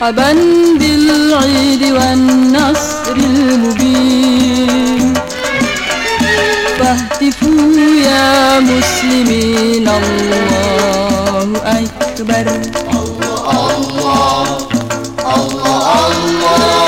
مرحبا بالعيد والنصر المبين. فاهتفوا يا مسلمين الله أكبر. الله الله الله الله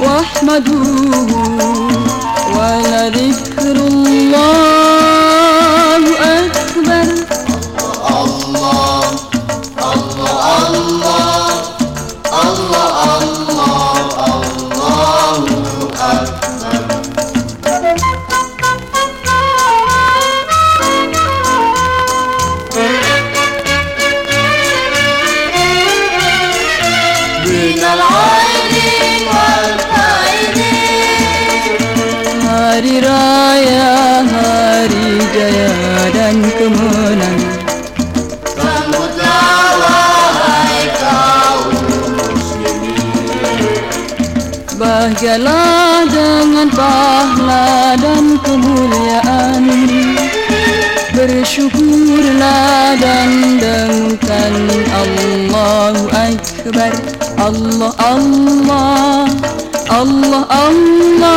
واحمدوه واحمدوه Bahagialah dengan pahala dan kemuliaan. Bersyukurlah dan dengungkan Allahu Akbar. Allah Allah Allah Allah